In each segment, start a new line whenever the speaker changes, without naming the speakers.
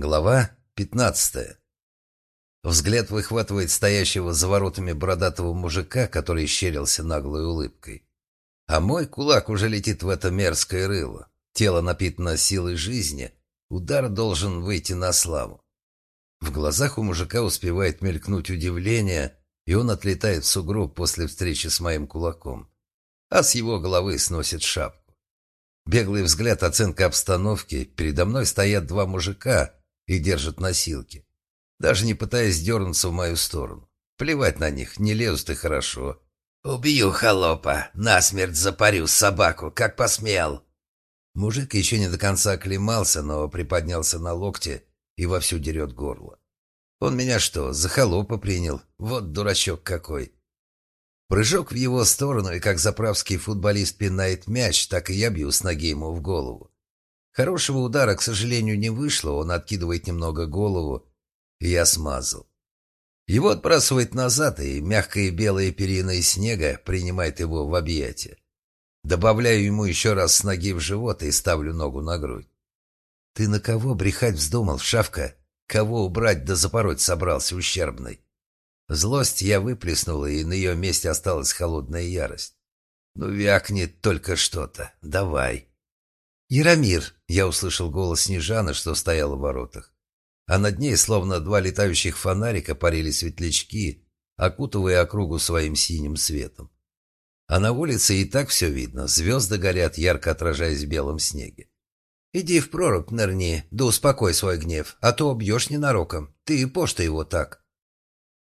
Глава 15. Взгляд выхватывает стоящего за воротами бородатого мужика, который щерился наглой улыбкой. А мой кулак уже летит в это мерзкое рыло. Тело напитано силой жизни. Удар должен выйти на славу. В глазах у мужика успевает мелькнуть удивление, и он отлетает в сугроб после встречи с моим кулаком. А с его головы сносит шапку. Беглый взгляд, оценка обстановки. Передо мной стоят два мужика — и держат носилки, даже не пытаясь дернуться в мою сторону. Плевать на них, не лезут и хорошо. «Убью холопа, насмерть запарю собаку, как посмел!» Мужик еще не до конца оклемался, но приподнялся на локте и вовсю дерет горло. Он меня что, за холопа принял? Вот дурачок какой. Прыжок в его сторону, и как заправский футболист пинает мяч, так и я бью с ноги ему в голову. Хорошего удара, к сожалению, не вышло, он откидывает немного голову, и я смазал. Его отбрасывает назад, и мягкая белая перина из снега принимает его в объятия. Добавляю ему еще раз с ноги в живот и ставлю ногу на грудь. «Ты на кого брехать вздумал, шавка? Кого убрать да запороть собрался ущербный?» Злость я выплеснула, и на ее месте осталась холодная ярость. «Ну, вякнет только что-то. Давай». «Яромир!» — я услышал голос Снежаны, что стояла в воротах. А над ней, словно два летающих фонарика, парили светлячки, окутывая округу своим синим светом. А на улице и так все видно, звезды горят, ярко отражаясь в белом снеге. «Иди в прорубь нырни, да успокой свой гнев, а то убьешь ненароком. Ты и пошта его так».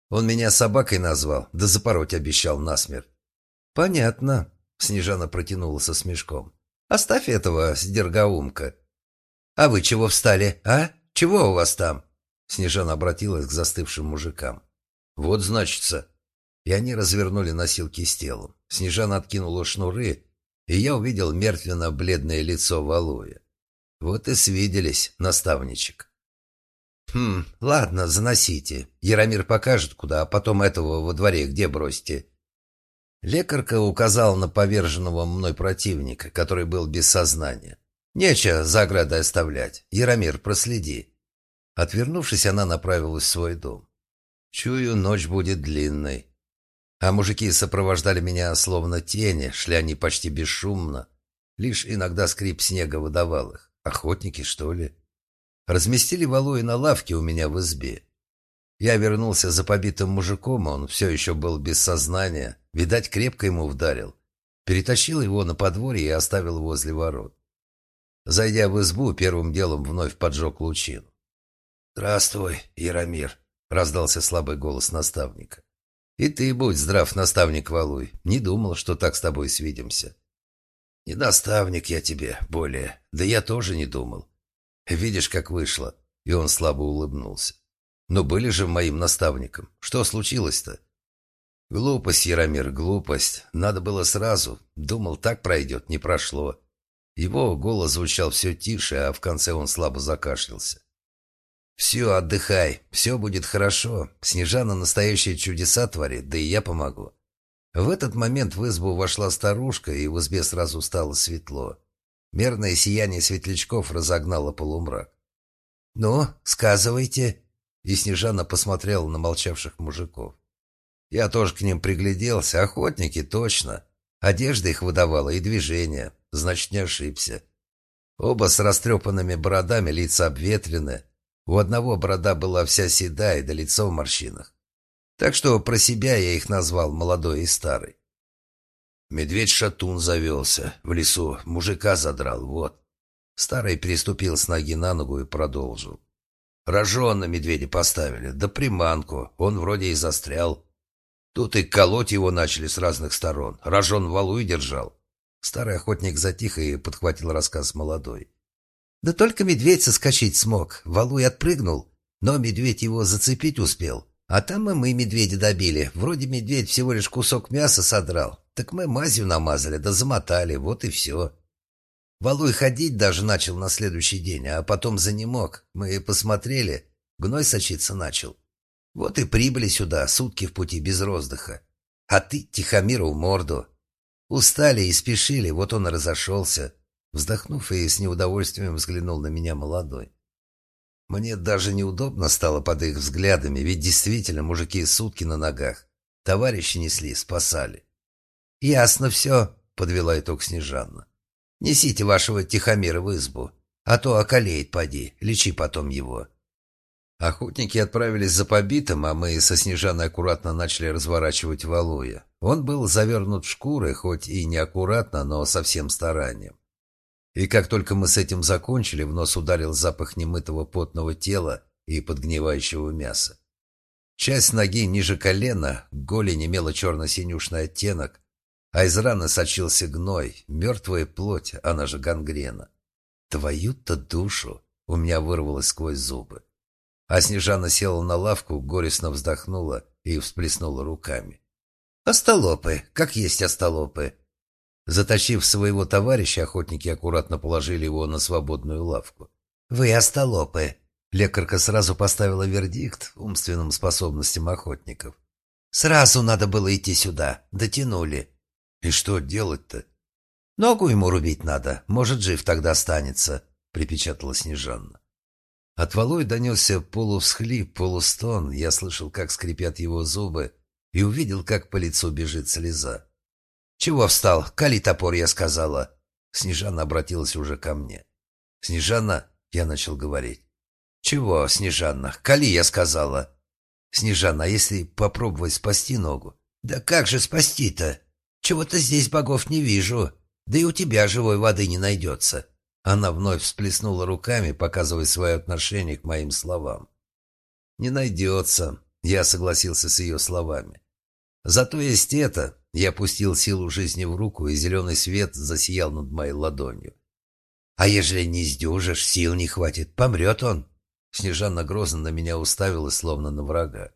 Он меня собакой назвал, да запороть обещал насмерть. «Понятно», — Снежана протянула со смешком. Оставь этого сдергаумка. А вы чего встали, а? Чего у вас там? Снежана обратилась к застывшим мужикам. Вот значится. И они развернули носилки с телом. Снежана откинула шнуры, и я увидел мертвенно-бледное лицо Валуя. Вот и свиделись, наставничек. «Хм, ладно, заносите. Яромир покажет, куда, а потом этого во дворе где бросите. Лекарка указала на поверженного мной противника, который был без сознания. «Нечего за оградой оставлять. Яромир, проследи». Отвернувшись, она направилась в свой дом. «Чую, ночь будет длинной». А мужики сопровождали меня словно тени, шли они почти бесшумно. Лишь иногда скрип снега выдавал их. Охотники, что ли? Разместили Валуи на лавке у меня в избе. Я вернулся за побитым мужиком, он все еще был без сознания. Видать, крепко ему вдарил. Перетащил его на подворье и оставил возле ворот. Зайдя в избу, первым делом вновь поджег лучину. «Здравствуй, Яромир», — раздался слабый голос наставника. «И ты будь здрав, наставник Валуй. Не думал, что так с тобой свидимся». «Не наставник я тебе более. Да я тоже не думал. Видишь, как вышло». И он слабо улыбнулся. Но были же моим наставником. Что случилось-то? Глупость, Яромир, глупость. Надо было сразу. Думал, так пройдет, не прошло. Его голос звучал все тише, а в конце он слабо закашлялся. «Все, отдыхай, все будет хорошо. Снежана настоящие чудеса творит, да и я помогу». В этот момент в избу вошла старушка, и в избе сразу стало светло. Мерное сияние светлячков разогнало полумрак. «Ну, сказывайте», и Снежана посмотрела на молчавших мужиков. Я тоже к ним пригляделся. Охотники, точно. Одежда их выдавала и движение. Значит, не ошибся. Оба с растрепанными бородами, лица обветрены. У одного борода была вся седая, да лицо в морщинах. Так что про себя я их назвал молодой и старый. Медведь-шатун завелся. В лесу мужика задрал, вот. Старый переступил с ноги на ногу и продолжил. Рожон на медведя поставили, да приманку. Он вроде и застрял. Тут и колоть его начали с разных сторон. Рожон валу и держал. Старый охотник затих и подхватил рассказ молодой. Да только медведь соскочить смог. Валуй отпрыгнул, но медведь его зацепить успел. А там и мы медведя добили. Вроде медведь всего лишь кусок мяса содрал. Так мы мазью намазали, да замотали, вот и все. Валуй ходить даже начал на следующий день, а потом занемог. Мы посмотрели, гной сочиться начал. Вот и прибыли сюда, сутки в пути без роздыха. А ты Тихомиру морду. Устали и спешили, вот он и разошелся. Вздохнув и с неудовольствием взглянул на меня молодой. Мне даже неудобно стало под их взглядами, ведь действительно мужики сутки на ногах. Товарищи несли, спасали. «Ясно все», — подвела итог Снежанна. «Несите вашего Тихомира в избу, а то околеет, поди, лечи потом его». Охотники отправились за побитым, а мы со Снежаной аккуратно начали разворачивать Валуя. Он был завернут в шкуры, хоть и не аккуратно, но со всем старанием. И как только мы с этим закончили, в нос ударил запах немытого потного тела и подгнивающего мяса. Часть ноги ниже колена, голень имела черно-синюшный оттенок, а из раны сочился гной, мертвая плоть, она же гангрена. Твою-то душу! У меня вырвалось сквозь зубы. А Снежана села на лавку, горестно вздохнула и всплеснула руками. «Остолопы, как есть остолопы!» Затащив своего товарища, охотники аккуратно положили его на свободную лавку. «Вы остолопы!» Лекарка сразу поставила вердикт умственным способностям охотников. «Сразу надо было идти сюда. Дотянули». «И что делать-то?» «Ногу ему рубить надо. Может, жив тогда останется», — припечатала Снежанна. От Валой донесся полувсхлип, полустон. Я слышал, как скрипят его зубы, и увидел, как по лицу бежит слеза. «Чего встал? Кали топор, я сказала». Снежана обратилась уже ко мне. «Снежана?» — я начал говорить. «Чего, Снежана? Кали, я сказала». «Снежана, а если попробовать спасти ногу?» «Да как же спасти-то? Чего-то здесь богов не вижу. Да и у тебя живой воды не найдется». Она вновь всплеснула руками, показывая свое отношение к моим словам. «Не найдется», — я согласился с ее словами. «Зато есть это». Я пустил силу жизни в руку, и зеленый свет засиял над моей ладонью. «А ежели не сдюжишь, сил не хватит, помрет он». Снежана грозно на меня уставилась, словно на врага.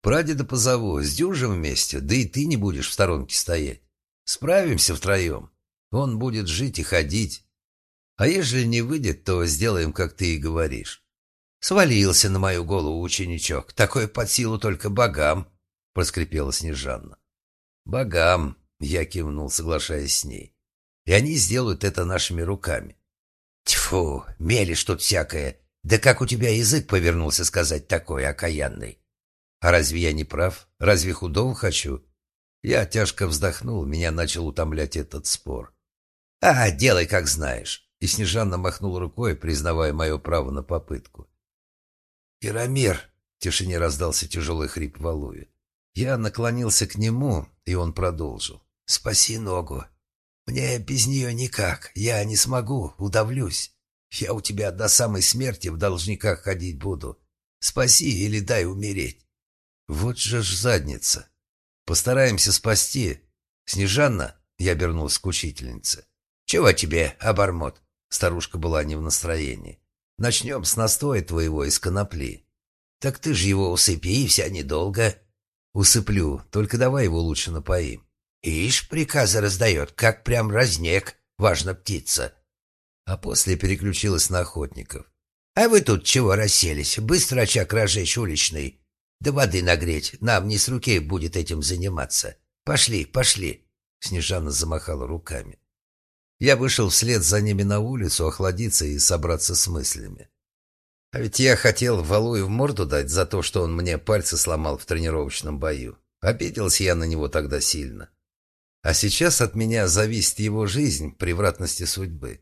«Прадеда позову, сдюжим вместе, да и ты не будешь в сторонке стоять. Справимся втроем. Он будет жить и ходить. А ежели не выйдет, то сделаем, как ты и говоришь. Свалился на мою голову ученичок. Такое под силу только богам, — проскрипела Снежанна. Богам, — я кивнул, соглашаясь с ней. И они сделают это нашими руками. Тьфу, мелешь тут всякое. Да как у тебя язык повернулся сказать такое, окаянный? А разве я не прав? Разве худого хочу? Я тяжко вздохнул, меня начал утомлять этот спор. «А, делай, как знаешь. И Снежанна махнула рукой, признавая мое право на попытку. «Яромир!» — в тишине раздался тяжелый хрип Валуя. Я наклонился к нему, и он продолжил. «Спаси ногу. Мне без нее никак. Я не смогу, удавлюсь. Я у тебя до самой смерти в должниках ходить буду. Спаси или дай умереть». «Вот же ж задница. Постараемся спасти. Снежанна?» — я обернулся к учительнице. «Чего тебе, обормот?» Старушка была не в настроении. «Начнем с настоя твоего из конопли». «Так ты же его усыпи, и вся недолго». «Усыплю, только давай его лучше напоим». «Ишь, приказы раздает, как прям разнек, важно птица». А после переключилась на охотников. «А вы тут чего расселись? Быстро очаг разжечь уличный. Да воды нагреть, нам не с руки будет этим заниматься. Пошли, пошли». Снежана замахала руками. Я вышел вслед за ними на улицу охладиться и собраться с мыслями. А ведь я хотел Валуе в морду дать за то, что он мне пальцы сломал в тренировочном бою. Обиделся я на него тогда сильно. А сейчас от меня зависит его жизнь, превратности судьбы.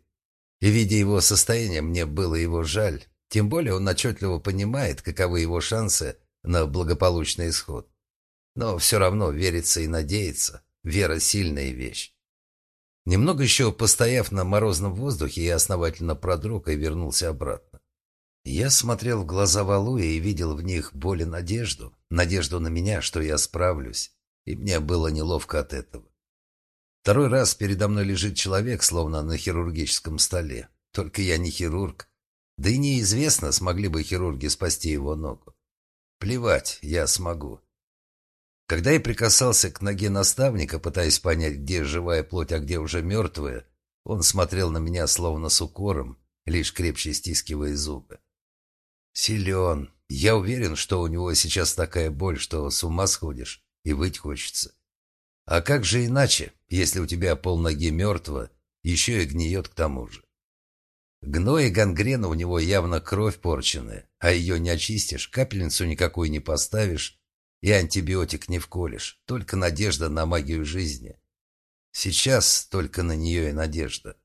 И, видя его состояние, мне было его жаль. Тем более он отчетливо понимает, каковы его шансы на благополучный исход. Но все равно верится и надеется. Вера — сильная вещь. Немного еще постояв на морозном воздухе, я основательно продрог и вернулся обратно. Я смотрел в глаза Валуя и видел в них боль и надежду. Надежду на меня, что я справлюсь. И мне было неловко от этого. Второй раз передо мной лежит человек, словно на хирургическом столе. Только я не хирург. Да и неизвестно, смогли бы хирурги спасти его ногу. Плевать, я смогу. Когда я прикасался к ноге наставника, пытаясь понять, где живая плоть, а где уже мертвая, он смотрел на меня словно с укором, лишь крепче стискивая зубы. Силен. Я уверен, что у него сейчас такая боль, что с ума сходишь и выть хочется. А как же иначе, если у тебя полноги мертво, еще и гниет к тому же? Гной и гангрена у него явно кровь порченная, а ее не очистишь, капельницу никакой не поставишь и антибиотик не вколешь. Только надежда на магию жизни. Сейчас только на нее и надежда.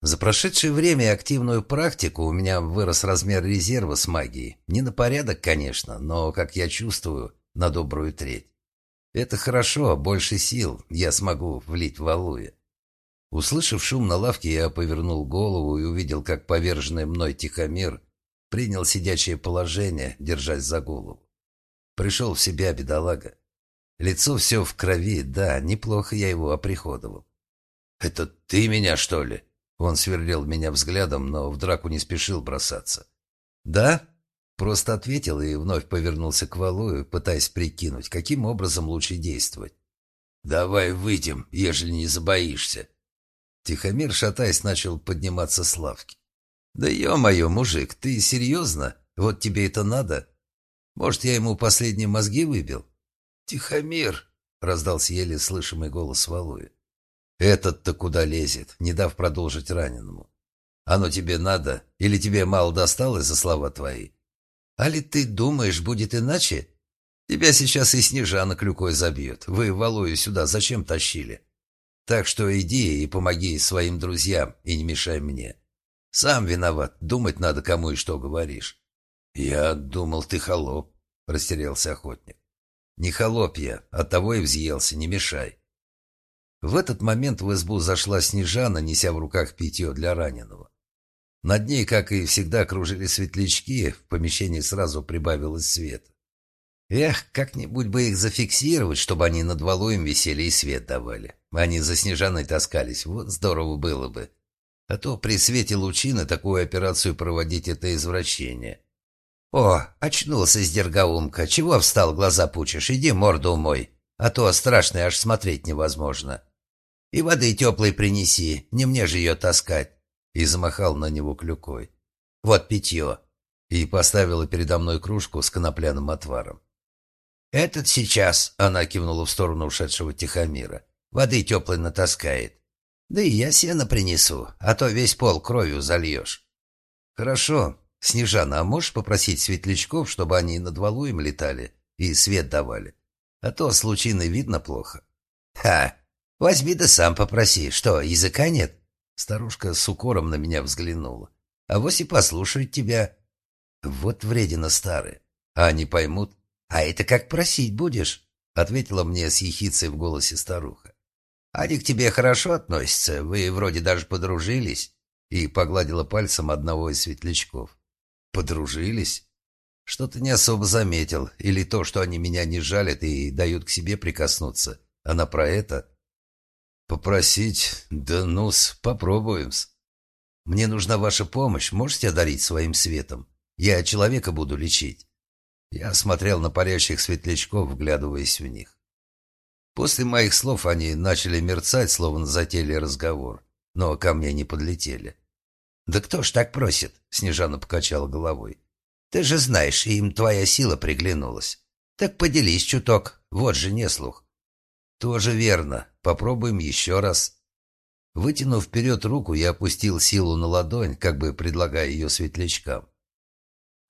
За прошедшее время и активную практику у меня вырос размер резерва с магией. Не на порядок, конечно, но, как я чувствую, на добрую треть. Это хорошо, больше сил я смогу влить в Алуе. Услышав шум на лавке, я повернул голову и увидел, как поверженный мной Тихомир принял сидячее положение, держась за голову. Пришел в себя бедолага. Лицо все в крови, да, неплохо я его оприходовал. «Это ты меня, что ли?» Он сверлил меня взглядом, но в драку не спешил бросаться. «Да?» Просто ответил и вновь повернулся к Валую, пытаясь прикинуть, каким образом лучше действовать. «Давай выйдем, ежели не забоишься», Тихомир, шатаясь, начал подниматься с лавки. «Да ё-моё, мужик, ты серьезно? Вот тебе это надо? Может, я ему последние мозги выбил?» «Тихомир!» — раздался еле слышимый голос Валуя. «Этот-то куда лезет, не дав продолжить раненому? Оно тебе надо? Или тебе мало досталось за слова твои? Али ты думаешь, будет иначе? Тебя сейчас и Снежана клюкой забьет. Вы Валую сюда зачем тащили?» Так что иди и помоги своим друзьям, и не мешай мне. Сам виноват, думать надо, кому и что говоришь». «Я думал, ты холоп», — растерялся охотник. «Не холоп я, оттого и взъелся, не мешай». В этот момент в избу зашла Снежана, неся в руках питье для раненого. Над ней, как и всегда, кружили светлячки, в помещении сразу прибавилось свет. Эх, как-нибудь бы их зафиксировать, чтобы они над Валуем висели и свет давали. Они за Снежаной таскались, вот здорово было бы. А то при свете лучины такую операцию проводить — это извращение. «О, очнулся сдергаумка. Чего встал, глаза пучишь? Иди морду умой, а то страшно аж смотреть невозможно. И воды теплой принеси, не мне же ее таскать». И замахал на него клюкой. «Вот питье». И поставила передо мной кружку с конопляным отваром. «Этот сейчас», — она кивнула в сторону ушедшего Тихомира, — «воды теплой натаскает. Да и я сено принесу, а то весь пол кровью зальешь». «Хорошо. Снежана, а можешь попросить светлячков, чтобы они над Валуем летали и свет давали? А то с лучиной видно плохо». «Ха! Возьми да сам попроси. Что, языка нет?» Старушка с укором на меня взглянула. «А вось и послушают тебя». «Вот вредина старая. А они поймут?» «А это как просить будешь?» — ответила мне с ехицей в голосе старуха. «Они к тебе хорошо относятся, вы вроде даже подружились», и погладила пальцем одного из светлячков. «Подружились?» «Что-то не особо заметил. Или то, что они меня не жалят и дают к себе прикоснуться. Она про это?» «Попросить? Да ну-с, попробуем-с. Мне нужна ваша помощь. Можете одарить своим светом? Я человека буду лечить». Я смотрел на парящих светлячков, вглядываясь в них. После моих слов они начали мерцать, словно затеяли разговор, но ко мне не подлетели. «Да кто ж так просит?» — Снежана покачала головой. «Ты же знаешь, им твоя сила приглянулась. Так поделись чуток, вот же не слух». «Тоже верно. Попробуем еще раз». Вытянув вперед руку, я опустил силу на ладонь, как бы предлагая ее светлячкам.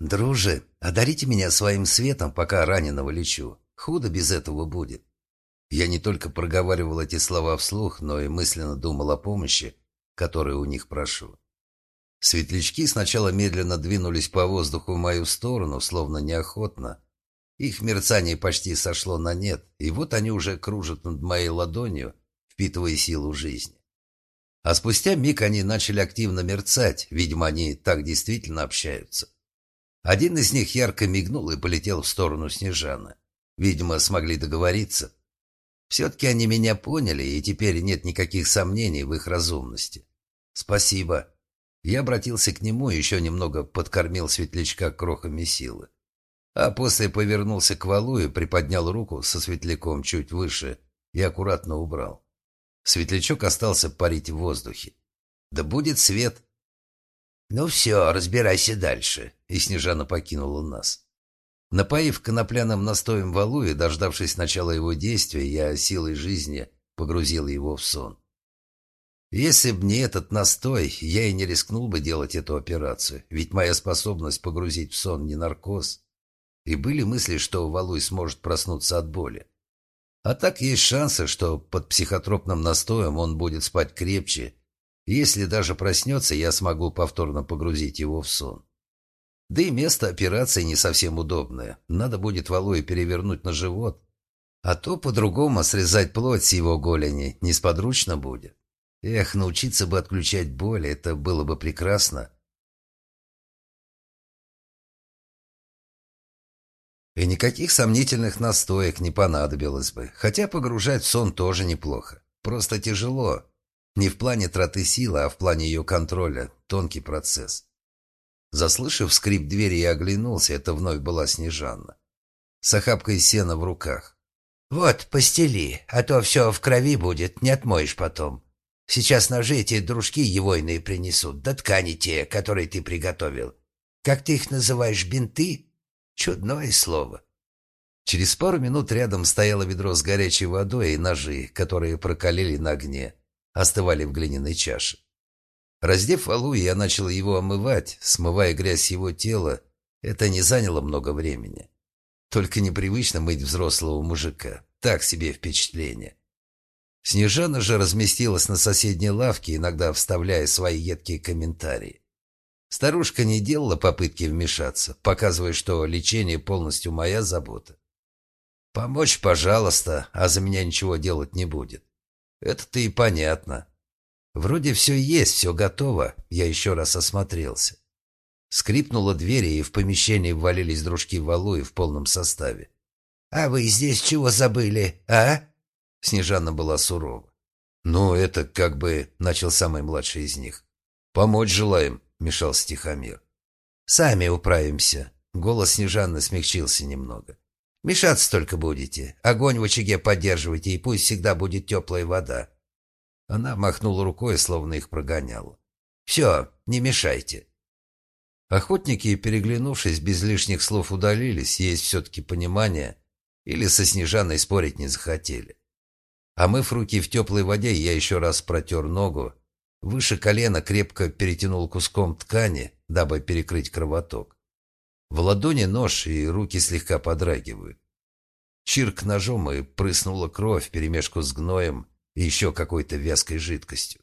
«Друже, одарите меня своим светом, пока раненого лечу. Худо без этого будет». Я не только проговаривал эти слова вслух, но и мысленно думал о помощи, которую у них прошу. Светлячки сначала медленно двинулись по воздуху в мою сторону, словно неохотно. Их мерцание почти сошло на нет, и вот они уже кружат над моей ладонью, впитывая силу жизни. А спустя миг они начали активно мерцать, видимо, они так действительно общаются. Один из них ярко мигнул и полетел в сторону Снежана. Видимо, смогли договориться. Все-таки они меня поняли, и теперь нет никаких сомнений в их разумности. Спасибо. Я обратился к нему еще немного подкормил светлячка крохами силы. А после повернулся к валу и приподнял руку со светляком чуть выше и аккуратно убрал. Светлячок остался парить в воздухе. «Да будет свет!» «Ну все, разбирайся дальше», — и Снежана покинула нас. Напоив конопляным настоем валу и дождавшись начала его действия, я силой жизни погрузил его в сон. Если бы не этот настой, я и не рискнул бы делать эту операцию, ведь моя способность погрузить в сон не наркоз. И были мысли, что Валуй сможет проснуться от боли. А так есть шансы, что под психотропным настоем он будет спать крепче. Если даже проснется, я смогу повторно погрузить его в сон. Да и место операции не совсем удобное. Надо будет Валуя перевернуть на живот. А то по-другому срезать плоть с его голени несподручно будет. Эх, научиться бы отключать боль, это было бы прекрасно. И никаких сомнительных настоек не понадобилось бы, хотя погружать в сон тоже неплохо. Просто тяжело. Не в плане траты силы, а в плане ее контроля. Тонкий процесс. Заслышав скрип двери, я оглянулся, это вновь была Снежанна. С охапкой сена в руках. «Вот, постели, а то все в крови будет, не отмоешь потом», Сейчас ножи эти дружки егойные принесут, да ткани те, которые ты приготовил. Как ты их называешь, бинты? Чудное слово. Через пару минут рядом стояло ведро с горячей водой и ножи, которые прокалили на огне, остывали в глиняной чаше. Раздев валу, я начал его омывать, смывая грязь его тела. Это не заняло много времени. Только непривычно мыть взрослого мужика. Так себе впечатление. Снежана же разместилась на соседней лавке, иногда вставляя свои едкие комментарии. Старушка не делала попытки вмешаться, показывая, что лечение полностью моя забота. «Помочь, пожалуйста, а за меня ничего делать не будет. Это-то и понятно. Вроде все есть, все готово, я еще раз осмотрелся. Скрипнула дверь, и в помещении ввалились дружки Валуи в полном составе. «А вы здесь чего забыли, а?» Снежана была сурова. «Ну, это как бы...» — начал самый младший из них. «Помочь желаем», — мешал Стихомир. «Сами управимся». Голос Снежаны смягчился немного. «Мешаться только будете. Огонь в очаге поддерживайте, и пусть всегда будет теплая вода». Она махнула рукой, словно их прогоняла. «Все, не мешайте». Охотники, переглянувшись, без лишних слов удалились, есть все-таки понимание, или со Снежаной спорить не захотели. Омыв руки в теплой воде, я еще раз протер ногу. Выше колена крепко перетянул куском ткани, дабы перекрыть кровоток. В ладони нож, и руки слегка подрагивают. Чирк ножом, и прыснула кровь перемешку с гноем и еще какой-то вязкой жидкостью.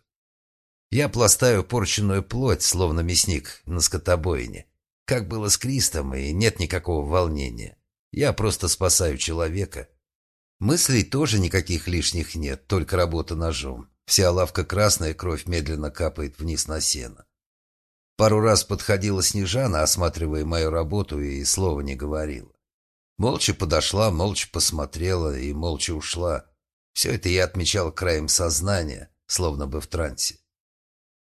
Я пластаю порченную плоть, словно мясник на скотобойне. Как было с Кристом, и нет никакого волнения. Я просто спасаю человека, Мыслей тоже никаких лишних нет, только работа ножом. Вся лавка красная, кровь медленно капает вниз на сено. Пару раз подходила Снежана, осматривая мою работу, и слова не говорила. Молча подошла, молча посмотрела и молча ушла. Все это я отмечал краем сознания, словно бы в трансе.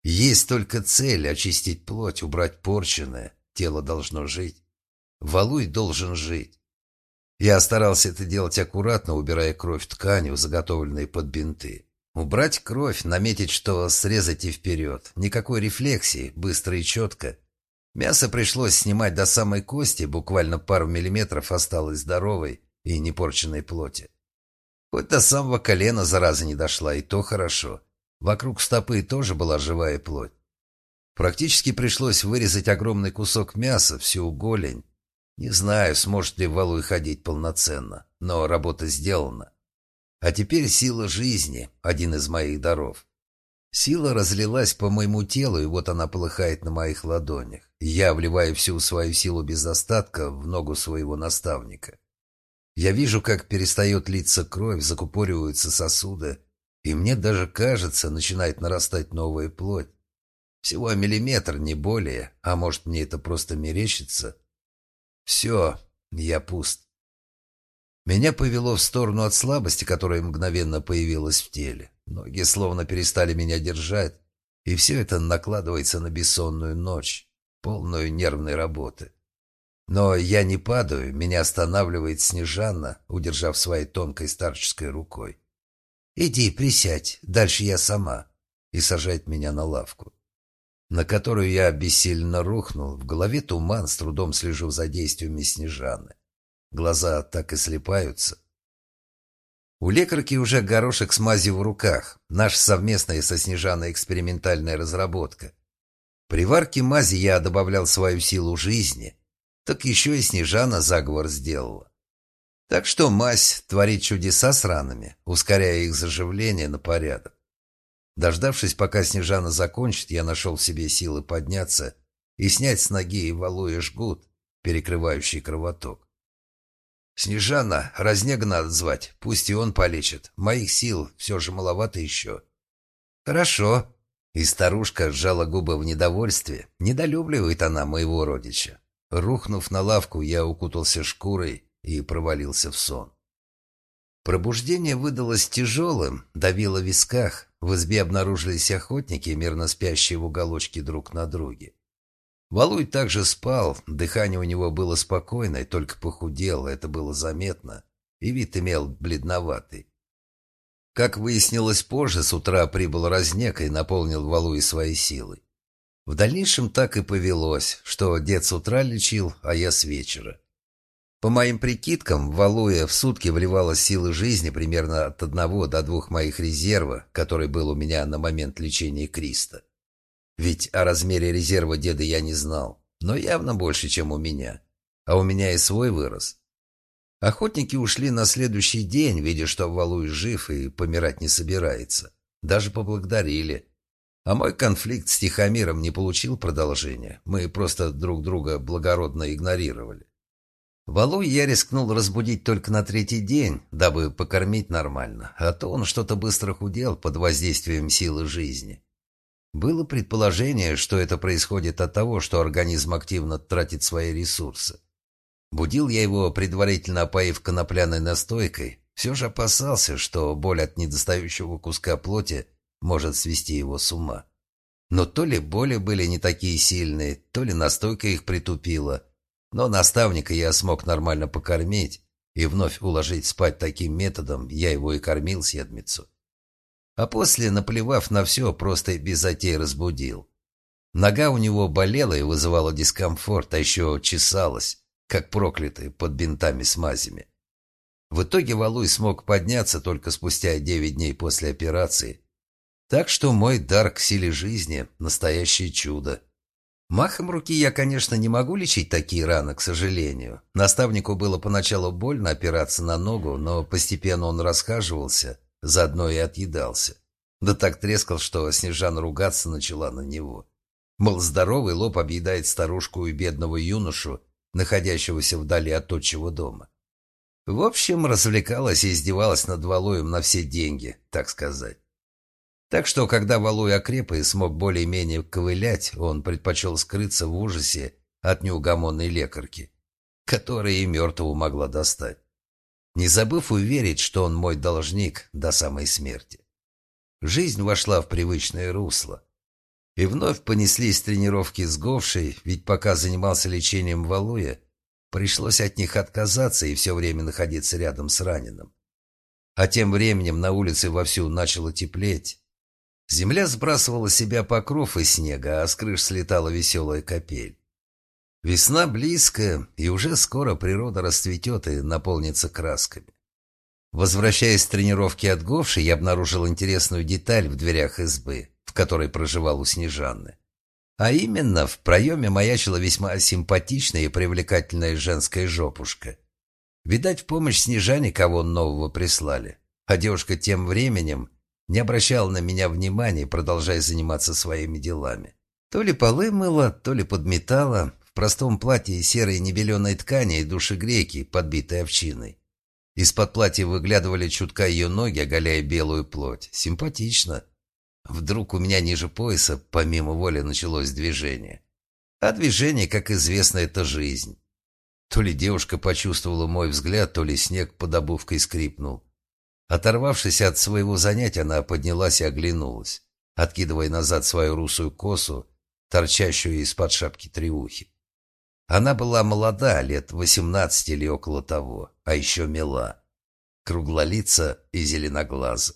Есть только цель — очистить плоть, убрать порченное. Тело должно жить. Валуй должен жить. Я старался это делать аккуратно, убирая кровь тканью, заготовленной под бинты. Убрать кровь, наметить, что срезать и вперед. Никакой рефлексии, быстро и четко. Мясо пришлось снимать до самой кости, буквально пару миллиметров осталось здоровой и непорченной плоти. Хоть до самого колена зараза не дошла, и то хорошо. Вокруг стопы тоже была живая плоть. Практически пришлось вырезать огромный кусок мяса, всю голень, не знаю, сможет ли Валуй ходить полноценно, но работа сделана. А теперь сила жизни – один из моих даров. Сила разлилась по моему телу, и вот она полыхает на моих ладонях. Я вливаю всю свою силу без остатка в ногу своего наставника. Я вижу, как перестает литься кровь, закупориваются сосуды, и мне даже кажется, начинает нарастать новая плоть. Всего миллиметр, не более, а может мне это просто мерещится – все, я пуст. Меня повело в сторону от слабости, которая мгновенно появилась в теле. Ноги словно перестали меня держать, и все это накладывается на бессонную ночь, полную нервной работы. Но я не падаю, меня останавливает Снежанна, удержав своей тонкой старческой рукой. «Иди, присядь, дальше я сама», и сажает меня на лавку на которую я бессильно рухнул. В голове туман, с трудом слежу за действиями Снежаны. Глаза так и слепаются. У лекарки уже горошек с мазью в руках, наша совместная со Снежаной экспериментальная разработка. При варке мази я добавлял свою силу жизни, так еще и Снежана заговор сделала. Так что мазь творит чудеса с ранами, ускоряя их заживление на порядок. Дождавшись, пока Снежана закончит, я нашел в себе силы подняться и снять с ноги и валуя жгут, перекрывающий кровоток. «Снежана, разнега надо звать, пусть и он полечит. Моих сил все же маловато еще». «Хорошо». И старушка сжала губы в недовольстве. Недолюбливает она моего родича. Рухнув на лавку, я укутался шкурой и провалился в сон. Пробуждение выдалось тяжелым, давило в висках. В избе обнаружились охотники, мирно спящие в уголочке друг на друге. Валуй также спал, дыхание у него было спокойное, только похудел, это было заметно, и вид имел бледноватый. Как выяснилось позже, с утра прибыл разнек и наполнил Валуи своей силой. В дальнейшем так и повелось, что дед с утра лечил, а я с вечера. По моим прикидкам, Валуя в сутки вливалось силы жизни примерно от одного до двух моих резерва, который был у меня на момент лечения Криста. Ведь о размере резерва деда я не знал, но явно больше, чем у меня. А у меня и свой вырос. Охотники ушли на следующий день, видя, что Валуй жив и помирать не собирается. Даже поблагодарили. А мой конфликт с Тихомиром не получил продолжения. Мы просто друг друга благородно игнорировали. Валуй я рискнул разбудить только на третий день, дабы покормить нормально, а то он что-то быстро худел под воздействием силы жизни. Было предположение, что это происходит от того, что организм активно тратит свои ресурсы. Будил я его, предварительно опоив конопляной настойкой, все же опасался, что боль от недостающего куска плоти может свести его с ума. Но то ли боли были не такие сильные, то ли настойка их притупила, но наставника я смог нормально покормить и вновь уложить спать таким методом, я его и кормил седмицу. А после, наплевав на все, просто без затей разбудил. Нога у него болела и вызывала дискомфорт, а еще чесалась, как проклятый, под бинтами с мазями. В итоге Валуй смог подняться только спустя девять дней после операции. Так что мой дар к силе жизни – настоящее чудо. Махом руки я, конечно, не могу лечить такие раны, к сожалению. Наставнику было поначалу больно опираться на ногу, но постепенно он расхаживался – Заодно и отъедался. Да так трескал, что Снежана ругаться начала на него. Мол, здоровый лоб объедает старушку и бедного юношу, находящегося вдали от отчего дома. В общем, развлекалась и издевалась над Валуем на все деньги, так сказать. Так что, когда Валуй окреп и смог более-менее ковылять, он предпочел скрыться в ужасе от неугомонной лекарки, которая и мертвого могла достать не забыв уверить, что он мой должник до самой смерти. Жизнь вошла в привычное русло. И вновь понеслись тренировки с Говшей, ведь пока занимался лечением Валуя, пришлось от них отказаться и все время находиться рядом с раненым. А тем временем на улице вовсю начало теплеть. Земля сбрасывала с себя покров из снега, а с крыш слетала веселая капель. Весна близкая, и уже скоро природа расцветет и наполнится красками. Возвращаясь с тренировки от Говши, я обнаружил интересную деталь в дверях избы, в которой проживал у Снежанны. А именно, в проеме маячила весьма симпатичная и привлекательная женская жопушка. Видать, в помощь Снежане кого нового прислали. А девушка тем временем не обращала на меня внимания, продолжая заниматься своими делами. То ли полы мыла, то ли подметала, простом платье и серой небеленой ткани и душегрейки, подбитой овчиной. Из-под платья выглядывали чутка ее ноги, оголяя белую плоть. Симпатично. Вдруг у меня ниже пояса, помимо воли, началось движение. А движение, как известно, это жизнь. То ли девушка почувствовала мой взгляд, то ли снег под обувкой скрипнул. Оторвавшись от своего занятия, она поднялась и оглянулась, откидывая назад свою русую косу, торчащую из-под шапки триухи. Она была молода, лет восемнадцати или около того, а еще мила. Круглолица и зеленоглаза.